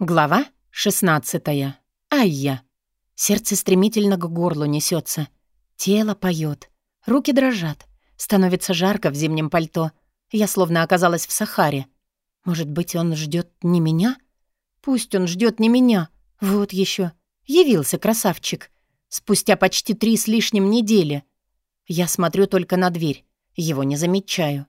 Глава 16. Айя. Сердце стремительно к горлу несется. Тело поет. Руки дрожат. Становится жарко в зимнем пальто. Я словно оказалась в Сахаре. Может быть, он ждет не меня? Пусть он ждет не меня. Вот еще. Явился красавчик. Спустя почти три с лишним недели. Я смотрю только на дверь. Его не замечаю.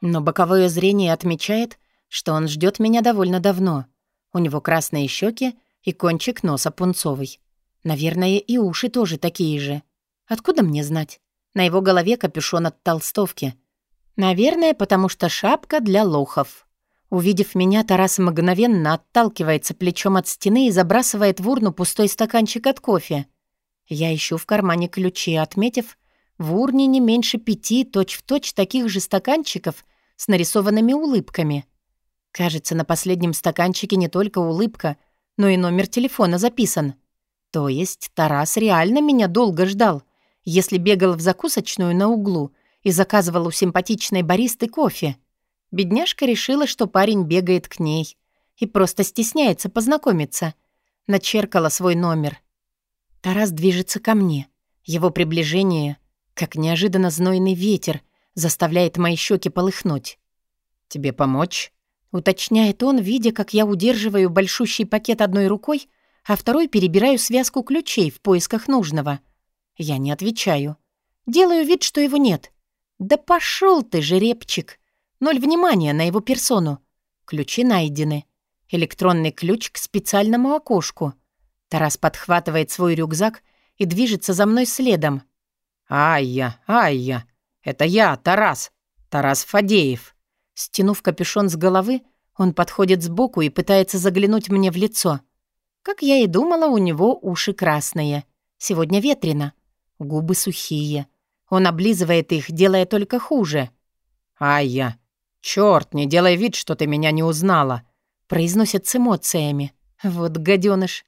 Но боковое зрение отмечает, что он ждет меня довольно давно — у него красные щеки и кончик носа пунцовый. Наверное, и уши тоже такие же. Откуда мне знать? На его голове капюшон от толстовки. Наверное, потому что шапка для лохов. Увидев меня, Тарас мгновенно отталкивается плечом от стены и забрасывает в урну пустой стаканчик от кофе. Я ищу в кармане ключи, отметив, в урне не меньше пяти точь-в-точь точь таких же стаканчиков с нарисованными улыбками — Кажется, на последнем стаканчике не только улыбка, но и номер телефона записан. То есть Тарас реально меня долго ждал, если бегал в закусочную на углу и заказывал у симпатичной баристы кофе. Бедняжка решила, что парень бегает к ней и просто стесняется познакомиться. Начеркала свой номер. Тарас движется ко мне. Его приближение, как неожиданно знойный ветер, заставляет мои щеки полыхнуть. «Тебе помочь?» Уточняет он, видя, как я удерживаю большущий пакет одной рукой, а второй перебираю связку ключей в поисках нужного. Я не отвечаю. Делаю вид, что его нет. Да пошел ты, жеребчик! Ноль внимания на его персону. Ключи найдены. Электронный ключ к специальному окошку. Тарас подхватывает свой рюкзак и движется за мной следом. «Ай-я, ай-я! Это я, Тарас! Тарас Фадеев!» Стянув капюшон с головы, он подходит сбоку и пытается заглянуть мне в лицо. Как я и думала, у него уши красные. Сегодня ветрено. Губы сухие. Он облизывает их, делая только хуже. «Ай я! Чёрт, не делай вид, что ты меня не узнала!» Произносит с эмоциями. Вот гаденыш.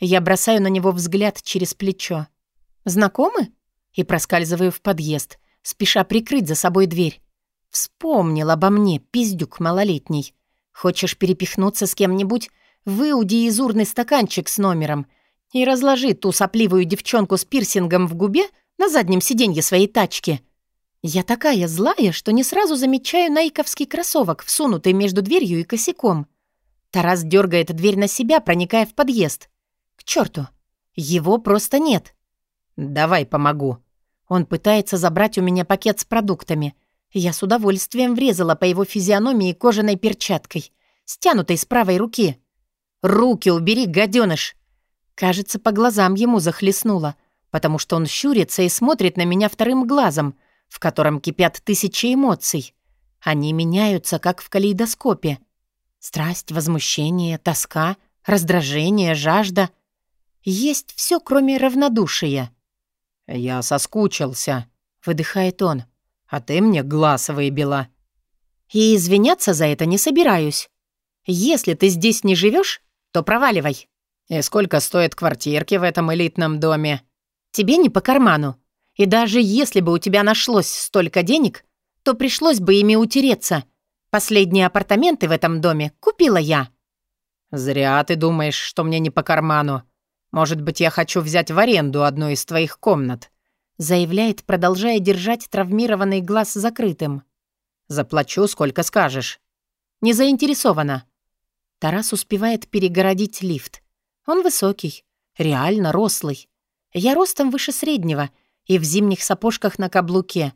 Я бросаю на него взгляд через плечо. «Знакомы?» И проскальзываю в подъезд, спеша прикрыть за собой дверь. Вспомнил обо мне, пиздюк малолетний. Хочешь перепихнуться с кем-нибудь? Выуди из урны стаканчик с номером и разложи ту сопливую девчонку с пирсингом в губе на заднем сиденье своей тачки. Я такая злая, что не сразу замечаю найковский кроссовок, всунутый между дверью и косяком. Тарас дергает дверь на себя, проникая в подъезд. К черту, его просто нет. «Давай помогу». Он пытается забрать у меня пакет с продуктами — я с удовольствием врезала по его физиономии кожаной перчаткой, стянутой с правой руки. «Руки убери, гаденыш!» Кажется, по глазам ему захлестнуло, потому что он щурится и смотрит на меня вторым глазом, в котором кипят тысячи эмоций. Они меняются, как в калейдоскопе. Страсть, возмущение, тоска, раздражение, жажда. Есть все, кроме равнодушия. «Я соскучился», — выдыхает он а ты мне глаз выбила. И извиняться за это не собираюсь. Если ты здесь не живешь, то проваливай. И сколько стоят квартирки в этом элитном доме? Тебе не по карману. И даже если бы у тебя нашлось столько денег, то пришлось бы ими утереться. Последние апартаменты в этом доме купила я. Зря ты думаешь, что мне не по карману. Может быть, я хочу взять в аренду одну из твоих комнат заявляет, продолжая держать травмированный глаз закрытым. «Заплачу, сколько скажешь». «Не заинтересована». Тарас успевает перегородить лифт. Он высокий, реально рослый. Я ростом выше среднего и в зимних сапожках на каблуке.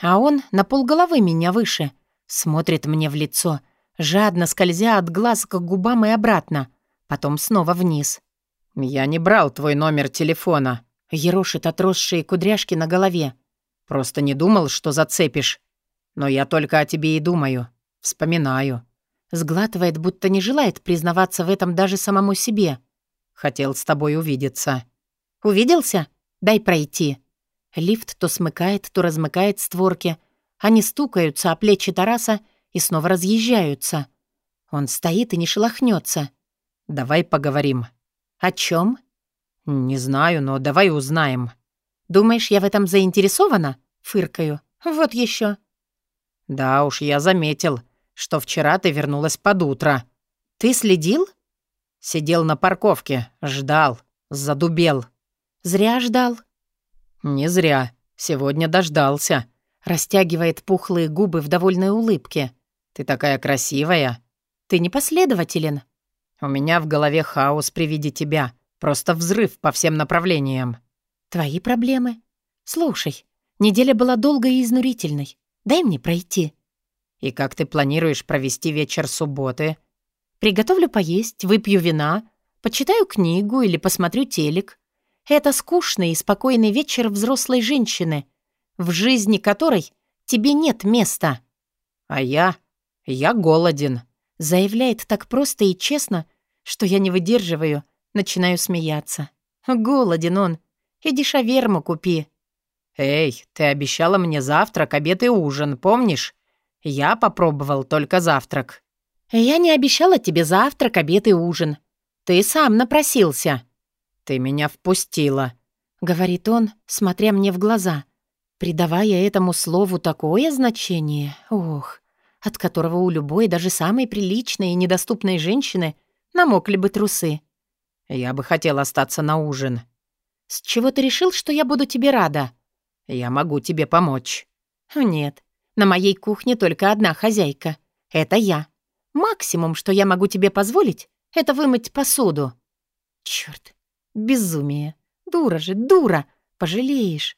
А он на полголовы меня выше. Смотрит мне в лицо, жадно скользя от глаз к губам и обратно. Потом снова вниз. «Я не брал твой номер телефона», Ерошит отросшие кудряшки на голове. Просто не думал, что зацепишь. Но я только о тебе и думаю. Вспоминаю. Сглатывает, будто не желает признаваться в этом даже самому себе. Хотел с тобой увидеться. Увиделся? Дай пройти. Лифт то смыкает, то размыкает створки. Они стукаются о плечи Тараса и снова разъезжаются. Он стоит и не шелохнется. «Давай поговорим». «О чем? «Не знаю, но давай узнаем». «Думаешь, я в этом заинтересована?» — фыркаю. «Вот еще. «Да уж, я заметил, что вчера ты вернулась под утро». «Ты следил?» Сидел на парковке, ждал, задубел. Зря ждал. Не зря. Сегодня дождался. Растягивает пухлые губы в довольной улыбке. Ты такая красивая. Ты непоследователен. У меня в голове хаос при виде тебя. Просто взрыв по всем направлениям. Твои проблемы. Слушай, неделя была долгой и изнурительной. Дай мне пройти. И как ты планируешь провести вечер субботы? Приготовлю поесть, выпью вина, почитаю книгу или посмотрю телек. Это скучный и спокойный вечер взрослой женщины, в жизни которой тебе нет места. А я... я голоден. Заявляет так просто и честно, что я не выдерживаю, начинаю смеяться. Голоден он. Иди шаверму купи. Эй, ты обещала мне завтрак, обед и ужин, помнишь? Я попробовал только завтрак. Я не обещала тебе завтрак, обед и ужин. Ты сам напросился. Ты меня впустила, говорит он, смотря мне в глаза, придавая этому слову такое значение. Ох, от которого у любой, даже самой приличной и недоступной женщины намокли бы трусы. Я бы хотел остаться на ужин. С чего ты решил, что я буду тебе рада? Я могу тебе помочь. Нет, на моей кухне только одна хозяйка. Это я. Максимум, что я могу тебе позволить, это вымыть посуду. Чёрт, безумие. Дура же, дура. Пожалеешь.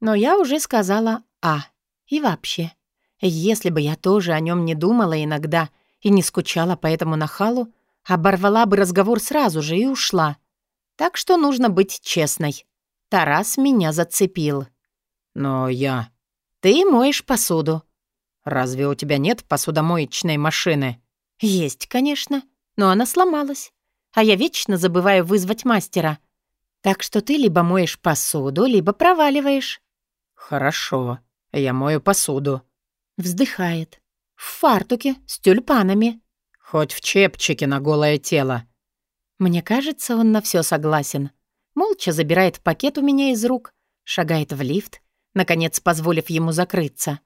Но я уже сказала «а». И вообще, если бы я тоже о нем не думала иногда и не скучала по этому нахалу, оборвала бы разговор сразу же и ушла. Так что нужно быть честной. Тарас меня зацепил. Но я... Ты моешь посуду. Разве у тебя нет посудомоечной машины? Есть, конечно, но она сломалась. А я вечно забываю вызвать мастера. Так что ты либо моешь посуду, либо проваливаешь. Хорошо, я мою посуду. Вздыхает. В фартуке, с тюльпанами. Хоть в чепчике на голое тело. Мне кажется, он на все согласен. Молча забирает пакет у меня из рук, шагает в лифт, наконец позволив ему закрыться.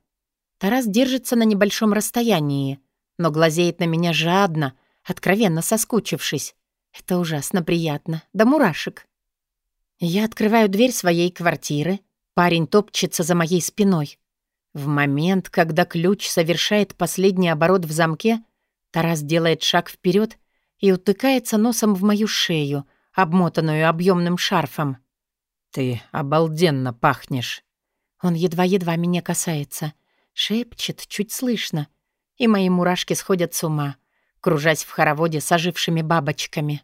Тарас держится на небольшом расстоянии, но глазеет на меня жадно, откровенно соскучившись. Это ужасно приятно, да мурашек. Я открываю дверь своей квартиры, парень топчется за моей спиной. В момент, когда ключ совершает последний оборот в замке, Тарас делает шаг вперед и утыкается носом в мою шею, обмотанную объемным шарфом. «Ты обалденно пахнешь!» Он едва-едва меня касается, шепчет, чуть слышно, и мои мурашки сходят с ума, кружась в хороводе с ожившими бабочками.